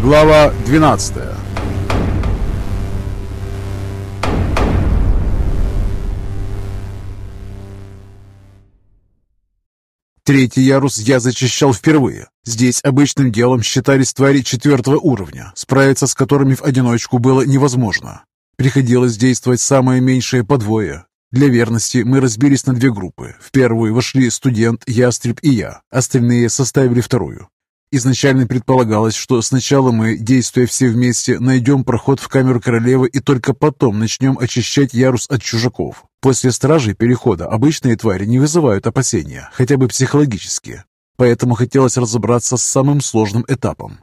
Глава 12 Третий ярус я зачищал впервые. Здесь обычным делом считались твари четвертого уровня, справиться с которыми в одиночку было невозможно. Приходилось действовать самое меньшее по двое. Для верности мы разбились на две группы. В первую вошли студент, ястреб и я, остальные составили вторую. Изначально предполагалось, что сначала мы, действуя все вместе, найдем проход в камеру королевы и только потом начнем очищать ярус от чужаков. После стражей перехода обычные твари не вызывают опасения, хотя бы психологически. Поэтому хотелось разобраться с самым сложным этапом.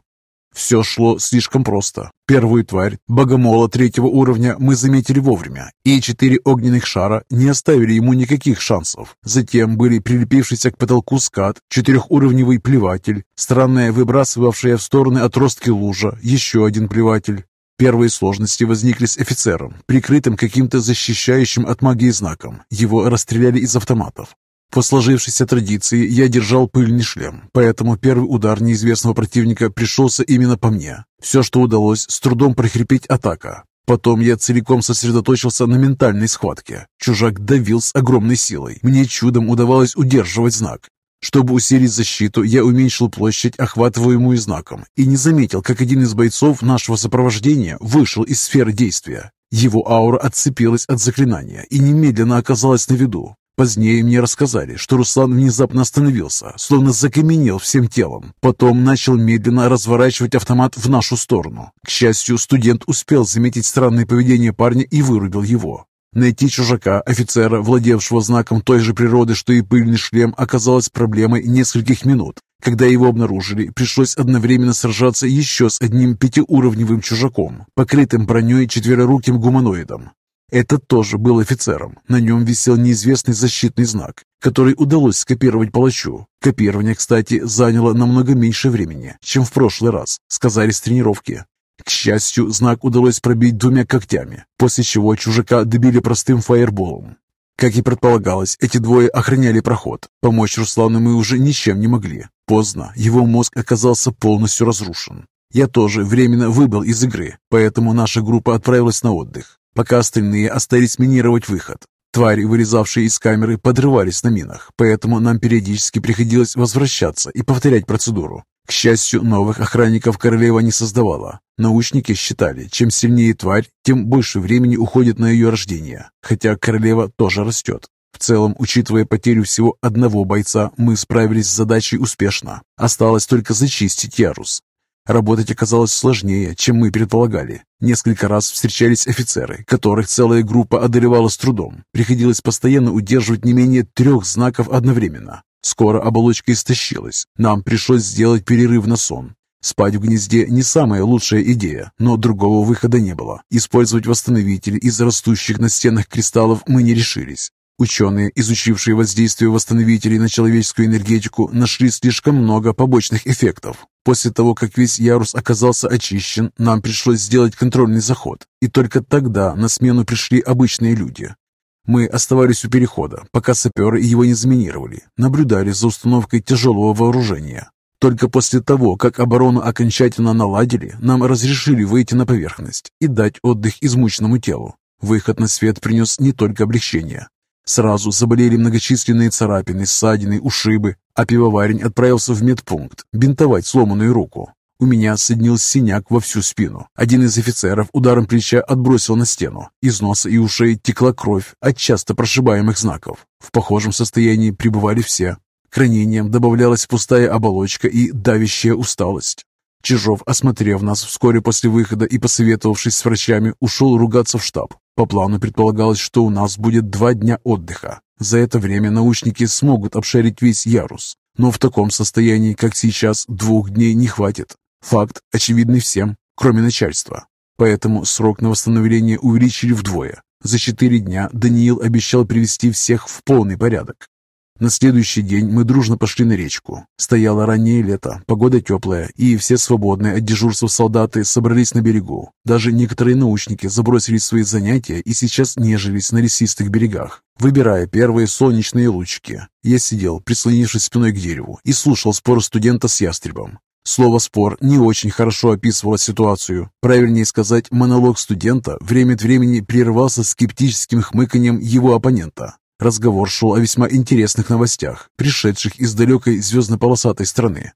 Все шло слишком просто. Первую тварь, богомола третьего уровня, мы заметили вовремя, и четыре огненных шара не оставили ему никаких шансов. Затем были прилепившийся к потолку скат, четырехуровневый плеватель, странная выбрасывавшая в стороны отростки лужа, еще один плеватель. Первые сложности возникли с офицером, прикрытым каким-то защищающим от магии знаком. Его расстреляли из автоматов. По сложившейся традиции я держал пыльный шлем, поэтому первый удар неизвестного противника пришелся именно по мне. Все, что удалось, с трудом прохрипеть атака. Потом я целиком сосредоточился на ментальной схватке. Чужак давил с огромной силой. Мне чудом удавалось удерживать знак. Чтобы усилить защиту, я уменьшил площадь, охватываемую знаком, и не заметил, как один из бойцов нашего сопровождения вышел из сферы действия. Его аура отцепилась от заклинания и немедленно оказалась на виду. Позднее мне рассказали, что Руслан внезапно остановился, словно закаменел всем телом. Потом начал медленно разворачивать автомат в нашу сторону. К счастью, студент успел заметить странное поведение парня и вырубил его. Найти чужака, офицера, владевшего знаком той же природы, что и пыльный шлем, оказалось проблемой нескольких минут. Когда его обнаружили, пришлось одновременно сражаться еще с одним пятиуровневым чужаком, покрытым броней четвероруким гуманоидом. Этот тоже был офицером. На нем висел неизвестный защитный знак, который удалось скопировать палачу. Копирование, кстати, заняло намного меньше времени, чем в прошлый раз, сказали с тренировки. К счастью, знак удалось пробить двумя когтями, после чего чужака добили простым фаерболом. Как и предполагалось, эти двое охраняли проход. Помочь Руслану мы уже ничем не могли. Поздно, его мозг оказался полностью разрушен. Я тоже временно выбыл из игры, поэтому наша группа отправилась на отдых пока остальные остались минировать выход. Твари, вылезавшие из камеры, подрывались на минах, поэтому нам периодически приходилось возвращаться и повторять процедуру. К счастью, новых охранников королева не создавала. Научники считали, чем сильнее тварь, тем больше времени уходит на ее рождение, хотя королева тоже растет. В целом, учитывая потерю всего одного бойца, мы справились с задачей успешно. Осталось только зачистить ярус. Работать оказалось сложнее, чем мы предполагали. Несколько раз встречались офицеры, которых целая группа одолевала с трудом. Приходилось постоянно удерживать не менее трех знаков одновременно. Скоро оболочка истощилась. Нам пришлось сделать перерыв на сон. Спать в гнезде не самая лучшая идея, но другого выхода не было. Использовать восстановитель из растущих на стенах кристаллов мы не решились. Ученые, изучившие воздействие восстановителей на человеческую энергетику, нашли слишком много побочных эффектов. После того, как весь ярус оказался очищен, нам пришлось сделать контрольный заход, и только тогда на смену пришли обычные люди. Мы оставались у перехода, пока саперы его не заминировали, наблюдали за установкой тяжелого вооружения. Только после того, как оборону окончательно наладили, нам разрешили выйти на поверхность и дать отдых измученному телу. Выход на свет принес не только облегчение, Сразу заболели многочисленные царапины, ссадины, ушибы, а пивоварень отправился в медпункт бинтовать сломанную руку. У меня соднил синяк во всю спину. Один из офицеров ударом плеча отбросил на стену. Из носа и ушей текла кровь от часто прошибаемых знаков. В похожем состоянии пребывали все. К ранениям добавлялась пустая оболочка и давящая усталость. Чижов, осмотрев нас вскоре после выхода и посоветовавшись с врачами, ушел ругаться в штаб. По плану предполагалось, что у нас будет два дня отдыха. За это время научники смогут обшарить весь ярус. Но в таком состоянии, как сейчас, двух дней не хватит. Факт очевидный всем, кроме начальства. Поэтому срок на восстановление увеличили вдвое. За четыре дня Даниил обещал привести всех в полный порядок. На следующий день мы дружно пошли на речку. Стояло раннее лето, погода теплая, и все свободные от дежурства солдаты собрались на берегу. Даже некоторые научники забросили свои занятия и сейчас нежились на лесистых берегах, выбирая первые солнечные лучики. Я сидел, прислонившись спиной к дереву, и слушал спор студента с ястребом. Слово «спор» не очень хорошо описывало ситуацию. Правильнее сказать, монолог студента время от времени прерывался скептическим хмыканьем его оппонента. Разговор шел о весьма интересных новостях, пришедших из далекой звездно-полосатой страны.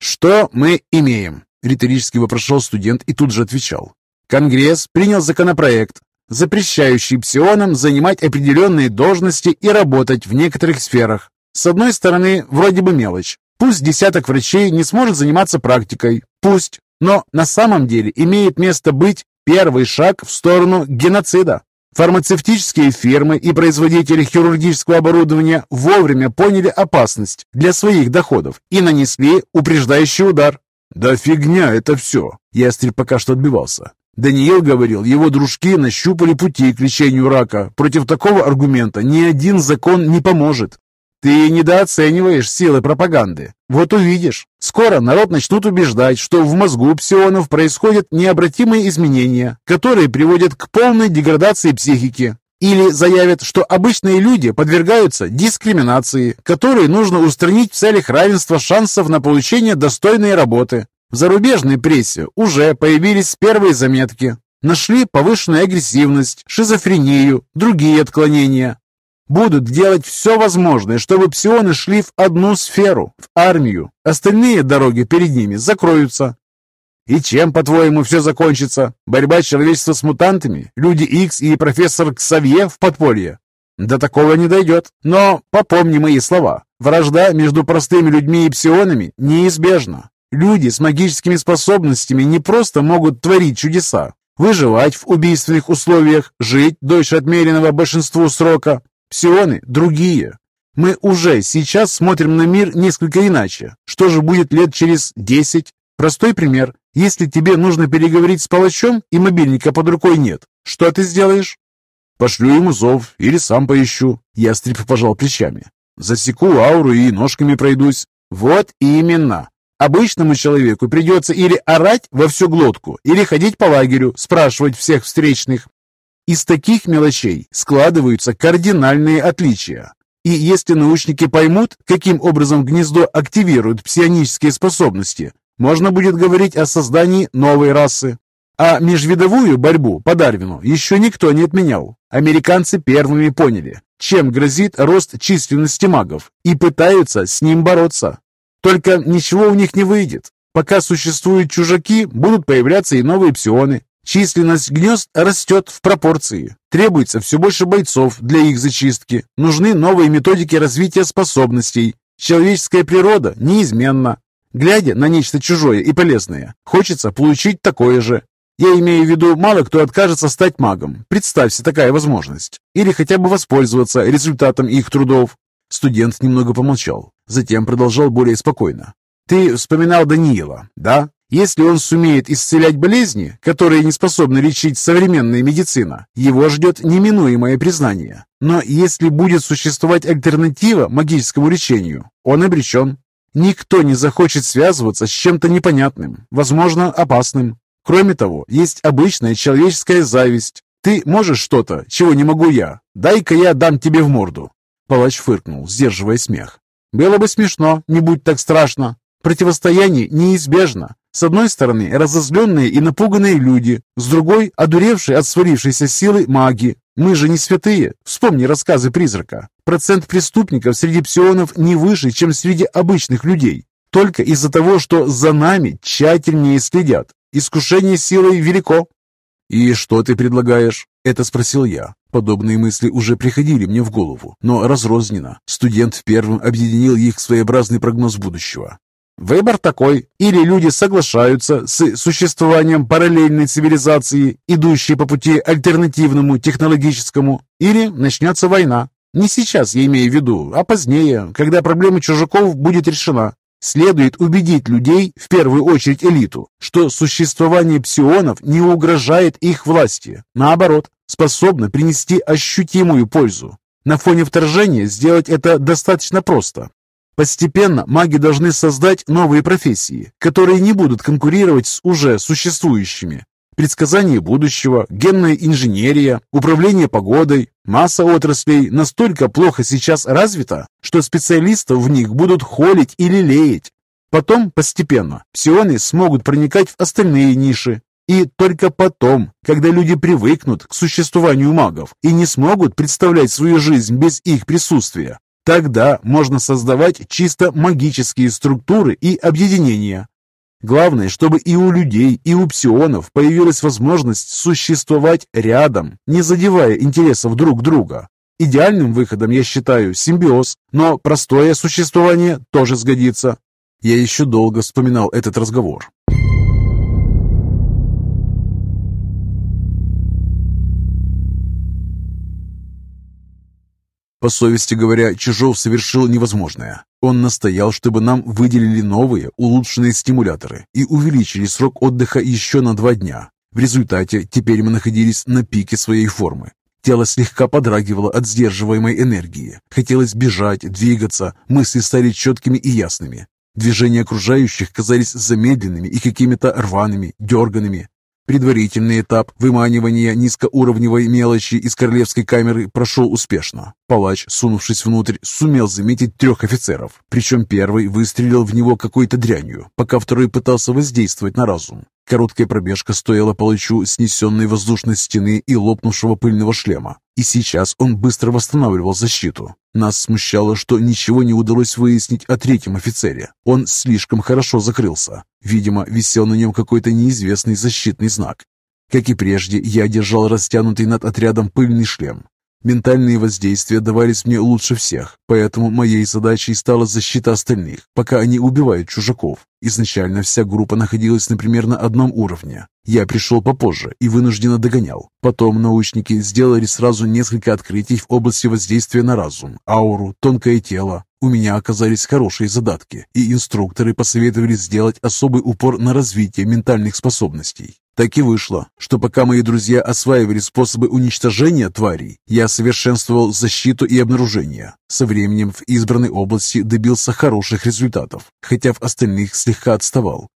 «Что мы имеем?» – риторически вопрошал студент и тут же отвечал. «Конгресс принял законопроект, запрещающий псионам занимать определенные должности и работать в некоторых сферах. С одной стороны, вроде бы мелочь. Пусть десяток врачей не сможет заниматься практикой. Пусть. Но на самом деле имеет место быть первый шаг в сторону геноцида. Фармацевтические фирмы и производители хирургического оборудования вовремя поняли опасность для своих доходов и нанесли упреждающий удар. «Да фигня это все!» Ястреб пока что отбивался. Даниил говорил, его дружки нащупали пути к лечению рака. Против такого аргумента ни один закон не поможет. Ты недооцениваешь силы пропаганды. Вот увидишь. Скоро народ начнут убеждать, что в мозгу псионов происходят необратимые изменения, которые приводят к полной деградации психики. Или заявят, что обычные люди подвергаются дискриминации, которую нужно устранить в целях равенства шансов на получение достойной работы. В зарубежной прессе уже появились первые заметки. Нашли повышенную агрессивность, шизофрению, другие отклонения будут делать все возможное, чтобы псионы шли в одну сферу, в армию. Остальные дороги перед ними закроются. И чем, по-твоему, все закончится? Борьба человечества с мутантами? Люди Икс и профессор Ксавье в подполье? До такого не дойдет. Но попомни мои слова. Вражда между простыми людьми и псионами неизбежна. Люди с магическими способностями не просто могут творить чудеса, выживать в убийственных условиях, жить дольше отмеренного большинству срока, Псионы другие. Мы уже сейчас смотрим на мир несколько иначе. Что же будет лет через десять? Простой пример. Если тебе нужно переговорить с палачом и мобильника под рукой нет, что ты сделаешь? Пошлю ему зов или сам поищу. Ястреб пожал плечами. Засеку ауру и ножками пройдусь. Вот именно. Обычному человеку придется или орать во всю глотку, или ходить по лагерю, спрашивать всех встречных, из таких мелочей складываются кардинальные отличия. И если научники поймут, каким образом гнездо активирует псионические способности, можно будет говорить о создании новой расы. А межвидовую борьбу по Дарвину еще никто не отменял. Американцы первыми поняли, чем грозит рост численности магов, и пытаются с ним бороться. Только ничего у них не выйдет. Пока существуют чужаки, будут появляться и новые псионы, Численность гнезд растет в пропорции. Требуется все больше бойцов для их зачистки. Нужны новые методики развития способностей. Человеческая природа неизменна. Глядя на нечто чужое и полезное, хочется получить такое же. Я имею в виду, мало кто откажется стать магом. Представься такая возможность. Или хотя бы воспользоваться результатом их трудов. Студент немного помолчал. Затем продолжал более спокойно. Ты вспоминал Даниила, да? Если он сумеет исцелять болезни, которые не способна лечить современная медицина, его ждет неминуемое признание. Но если будет существовать альтернатива магическому лечению, он обречен. Никто не захочет связываться с чем-то непонятным, возможно, опасным. Кроме того, есть обычная человеческая зависть. Ты можешь что-то, чего не могу я. Дай-ка я дам тебе в морду. Палач фыркнул, сдерживая смех. Было бы смешно, не будь так страшно. Противостояние неизбежно. С одной стороны, разозленные и напуганные люди, с другой – одуревшие от свалившейся силы маги. Мы же не святые. Вспомни рассказы призрака. Процент преступников среди псионов не выше, чем среди обычных людей. Только из-за того, что за нами тщательнее следят. Искушение силой велико. «И что ты предлагаешь?» – это спросил я. Подобные мысли уже приходили мне в голову, но разрозненно. Студент первым объединил их в своеобразный прогноз будущего. Выбор такой. Или люди соглашаются с существованием параллельной цивилизации, идущей по пути альтернативному технологическому, или начнется война. Не сейчас я имею в виду, а позднее, когда проблема чужаков будет решена. Следует убедить людей, в первую очередь элиту, что существование псионов не угрожает их власти. Наоборот, способно принести ощутимую пользу. На фоне вторжения сделать это достаточно просто. Постепенно маги должны создать новые профессии, которые не будут конкурировать с уже существующими. Предсказание будущего, генная инженерия, управление погодой, масса отраслей настолько плохо сейчас развита, что специалистов в них будут холить или леять. Потом, постепенно, псионы смогут проникать в остальные ниши. И только потом, когда люди привыкнут к существованию магов и не смогут представлять свою жизнь без их присутствия, тогда можно создавать чисто магические структуры и объединения. Главное, чтобы и у людей, и у псионов появилась возможность существовать рядом, не задевая интересов друг друга. Идеальным выходом я считаю симбиоз, но простое существование тоже сгодится. Я еще долго вспоминал этот разговор. По совести говоря, Чижов совершил невозможное. Он настоял, чтобы нам выделили новые, улучшенные стимуляторы и увеличили срок отдыха еще на два дня. В результате теперь мы находились на пике своей формы. Тело слегка подрагивало от сдерживаемой энергии. Хотелось бежать, двигаться, мысли стали четкими и ясными. Движения окружающих казались замедленными и какими-то рваными, дерганными. Предварительный этап выманивания низкоуровневой мелочи из королевской камеры прошел успешно. Палач, сунувшись внутрь, сумел заметить трех офицеров. Причем первый выстрелил в него какой-то дрянью, пока второй пытался воздействовать на разум. Короткая пробежка стоила палачу снесенной воздушной стены и лопнувшего пыльного шлема. И сейчас он быстро восстанавливал защиту. Нас смущало, что ничего не удалось выяснить о третьем офицере. Он слишком хорошо закрылся. Видимо, висел на нем какой-то неизвестный защитный знак. Как и прежде, я держал растянутый над отрядом пыльный шлем. Ментальные воздействия давались мне лучше всех, поэтому моей задачей стала защита остальных, пока они убивают чужаков. Изначально вся группа находилась на примерно одном уровне. Я пришел попозже и вынужденно догонял. Потом научники сделали сразу несколько открытий в области воздействия на разум, ауру, тонкое тело. У меня оказались хорошие задатки, и инструкторы посоветовали сделать особый упор на развитие ментальных способностей. Так и вышло, что пока мои друзья осваивали способы уничтожения тварей, я совершенствовал защиту и обнаружение. Со временем в избранной области добился хороших результатов, хотя в остальных слегка отставал.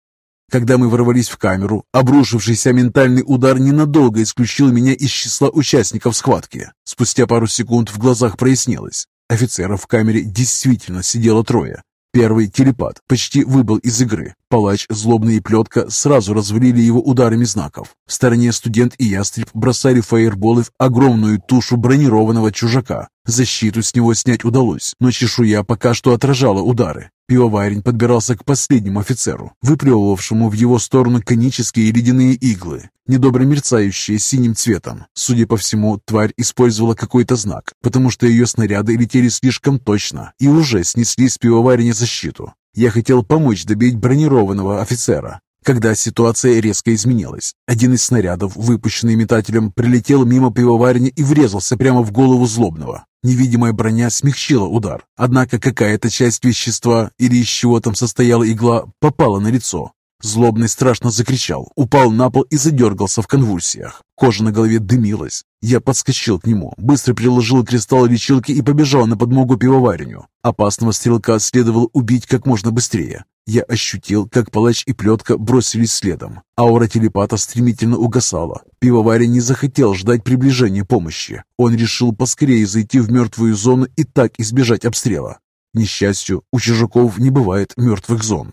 Когда мы ворвались в камеру, обрушившийся ментальный удар ненадолго исключил меня из числа участников схватки. Спустя пару секунд в глазах прояснилось. Офицеров в камере действительно сидело трое, Первый телепат почти выбыл из игры. Палач, злобный и плетка сразу развалили его ударами знаков. В стороне студент и ястреб бросали фаерболы в огромную тушу бронированного чужака. Защиту с него снять удалось, но чешуя пока что отражала удары. Пивоварень подбирался к последнему офицеру, выплевывавшему в его сторону конические ледяные иглы, недобро мерцающие синим цветом. Судя по всему, тварь использовала какой-то знак, потому что ее снаряды летели слишком точно и уже снесли с пивоварения защиту. Я хотел помочь добить бронированного офицера, когда ситуация резко изменилась. Один из снарядов, выпущенный метателем, прилетел мимо пивоварни и врезался прямо в голову злобного. Невидимая броня смягчила удар, однако какая-то часть вещества или из чего там состояла игла попала на лицо. Злобный страшно закричал, упал на пол и задергался в конвульсиях. Кожа на голове дымилась. Я подскочил к нему, быстро приложил кристалл лечилки и побежал на подмогу пивовареню. Опасного стрелка следовало убить как можно быстрее. Я ощутил, как палач и плетка бросились следом. Аура телепата стремительно угасала. Пивоварень не захотел ждать приближения помощи. Он решил поскорее зайти в мертвую зону и так избежать обстрела. К несчастью, у чужаков не бывает мертвых зон.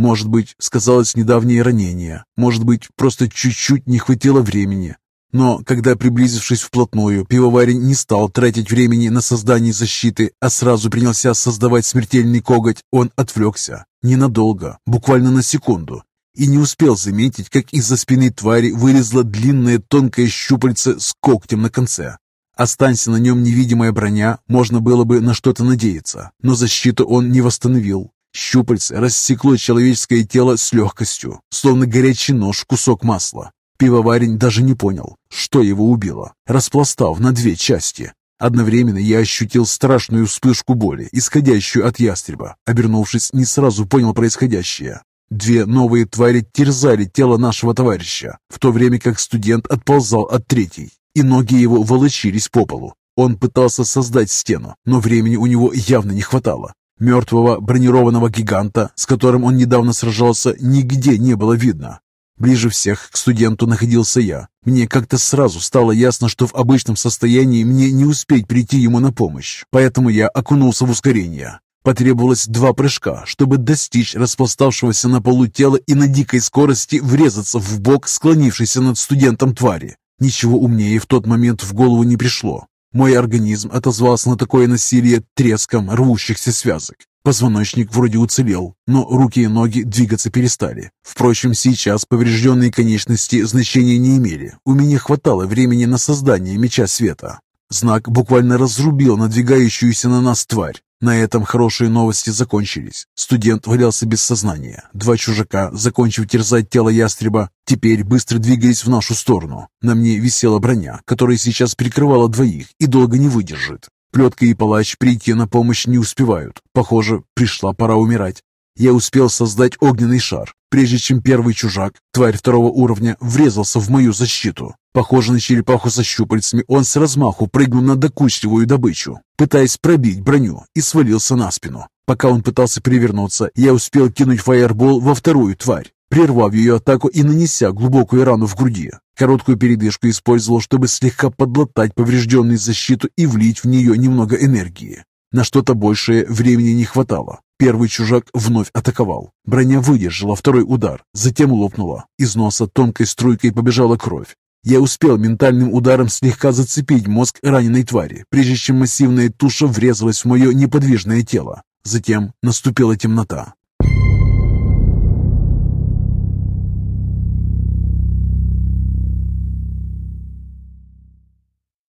Может быть, сказалось недавнее ранение. Может быть, просто чуть-чуть не хватило времени. Но когда, приблизившись вплотную, пивоварень не стал тратить времени на создание защиты, а сразу принялся создавать смертельный коготь, он отвлекся. Ненадолго, буквально на секунду. И не успел заметить, как из-за спины твари вылезла длинная тонкая щупальце с когтем на конце. Останься на нем невидимая броня, можно было бы на что-то надеяться, но защиту он не восстановил. Щупальце рассекло человеческое тело с легкостью, словно горячий нож кусок масла. Пивоварень даже не понял, что его убило, распластав на две части. Одновременно я ощутил страшную вспышку боли, исходящую от ястреба. Обернувшись, не сразу понял происходящее. Две новые твари терзали тело нашего товарища, в то время как студент отползал от третьей, и ноги его волочились по полу. Он пытался создать стену, но времени у него явно не хватало. Мертвого бронированного гиганта, с которым он недавно сражался, нигде не было видно. Ближе всех к студенту находился я. Мне как-то сразу стало ясно, что в обычном состоянии мне не успеть прийти ему на помощь, поэтому я окунулся в ускорение. Потребовалось два прыжка, чтобы достичь распластавшегося на полу тела и на дикой скорости врезаться в бок склонившейся над студентом твари. Ничего умнее в тот момент в голову не пришло. Мой организм отозвался на такое насилие треском рвущихся связок. Позвоночник вроде уцелел, но руки и ноги двигаться перестали. Впрочем, сейчас поврежденные конечности значения не имели. У меня хватало времени на создание меча света. Знак буквально разрубил надвигающуюся на нас тварь. На этом хорошие новости закончились. Студент валялся без сознания. Два чужака, закончив терзать тело ястреба, теперь быстро двигались в нашу сторону. На мне висела броня, которая сейчас прикрывала двоих и долго не выдержит. Плетка и палач прийти на помощь не успевают. Похоже, пришла пора умирать. Я успел создать огненный шар, прежде чем первый чужак, тварь второго уровня, врезался в мою защиту. Похоже на черепаху со щупальцами, он с размаху прыгнул на докучливую добычу, пытаясь пробить броню, и свалился на спину. Пока он пытался перевернуться, я успел кинуть фаербол во вторую тварь, прервав ее атаку и нанеся глубокую рану в груди. Короткую передышку использовал, чтобы слегка подлатать поврежденную защиту и влить в нее немного энергии. На что-то большее времени не хватало. Первый чужак вновь атаковал. Броня выдержала второй удар, затем лопнула. Из носа тонкой струйкой побежала кровь. Я успел ментальным ударом слегка зацепить мозг раненой твари, прежде чем массивная туша врезалась в мое неподвижное тело. Затем наступила темнота.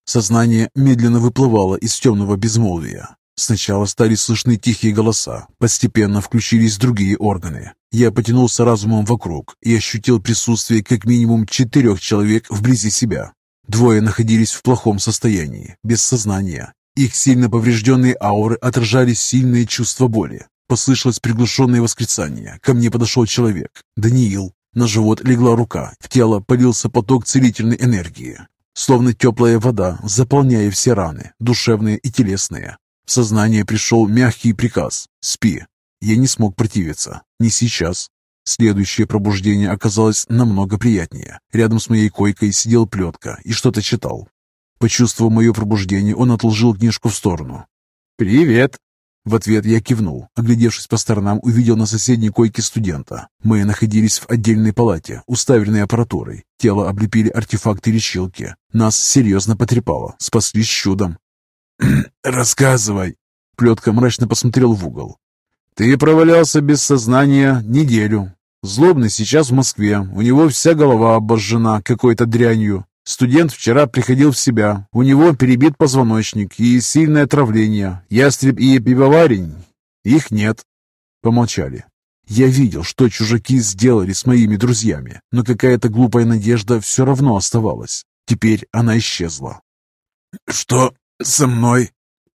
Сознание медленно выплывало из темного безмолвия. Сначала стали слышны тихие голоса, постепенно включились другие органы. Я потянулся разумом вокруг и ощутил присутствие как минимум четырех человек вблизи себя. Двое находились в плохом состоянии, без сознания. Их сильно поврежденные ауры отражали сильные чувства боли. Послышалось приглушенное восклицание. Ко мне подошел человек. Даниил. На живот легла рука. В тело полился поток целительной энергии. Словно теплая вода, заполняя все раны, душевные и телесные. В сознание пришел мягкий приказ «Спи». Я не смог противиться. Не сейчас. Следующее пробуждение оказалось намного приятнее. Рядом с моей койкой сидел плетка и что-то читал. Почувствовав мое пробуждение, он отложил книжку в сторону. «Привет!» В ответ я кивнул. Оглядевшись по сторонам, увидел на соседней койке студента. Мы находились в отдельной палате, уставленной аппаратурой. Тело облепили артефакты лечилки. Нас серьезно потрепало. Спаслись чудом. «Рассказывай!» Плетка мрачно посмотрел в угол. «Ты провалялся без сознания неделю. Злобный сейчас в Москве. У него вся голова обожжена какой-то дрянью. Студент вчера приходил в себя. У него перебит позвоночник и сильное отравление. Ястреб и пивоварень. Их нет». Помолчали. Я видел, что чужаки сделали с моими друзьями, но какая-то глупая надежда все равно оставалась. Теперь она исчезла. «Что со мной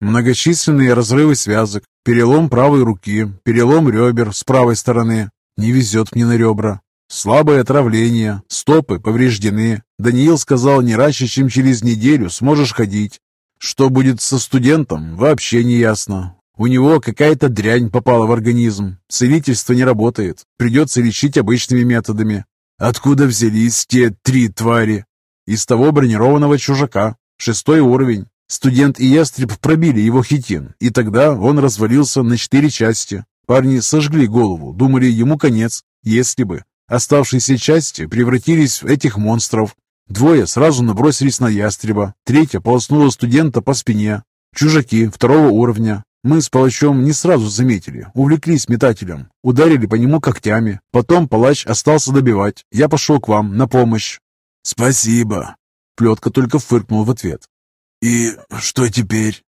многочисленные разрывы связок, перелом правой руки, перелом ребер с правой стороны. Не везет мне на ребра. Слабое отравление, стопы повреждены. Даниил сказал, не раньше, чем через неделю сможешь ходить. Что будет со студентом, вообще не ясно. У него какая-то дрянь попала в организм. Целительство не работает. Придется лечить обычными методами. Откуда взялись те три твари? Из того бронированного чужака. Шестой уровень. Студент и ястреб пробили его хитин, и тогда он развалился на четыре части. Парни сожгли голову, думали ему конец, если бы. Оставшиеся части превратились в этих монстров. Двое сразу набросились на ястреба, третья полоснула студента по спине. Чужаки второго уровня. Мы с палачом не сразу заметили, увлеклись метателем, ударили по нему когтями. Потом палач остался добивать. Я пошел к вам на помощь. «Спасибо!» Плетка только фыркнул в ответ. «И что теперь?»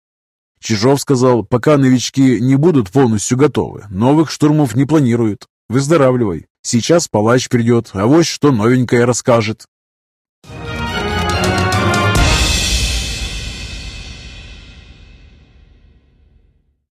Чижов сказал, пока новички не будут полностью готовы, новых штурмов не планируют. Выздоравливай. Сейчас палач придет, а вот что новенькое расскажет.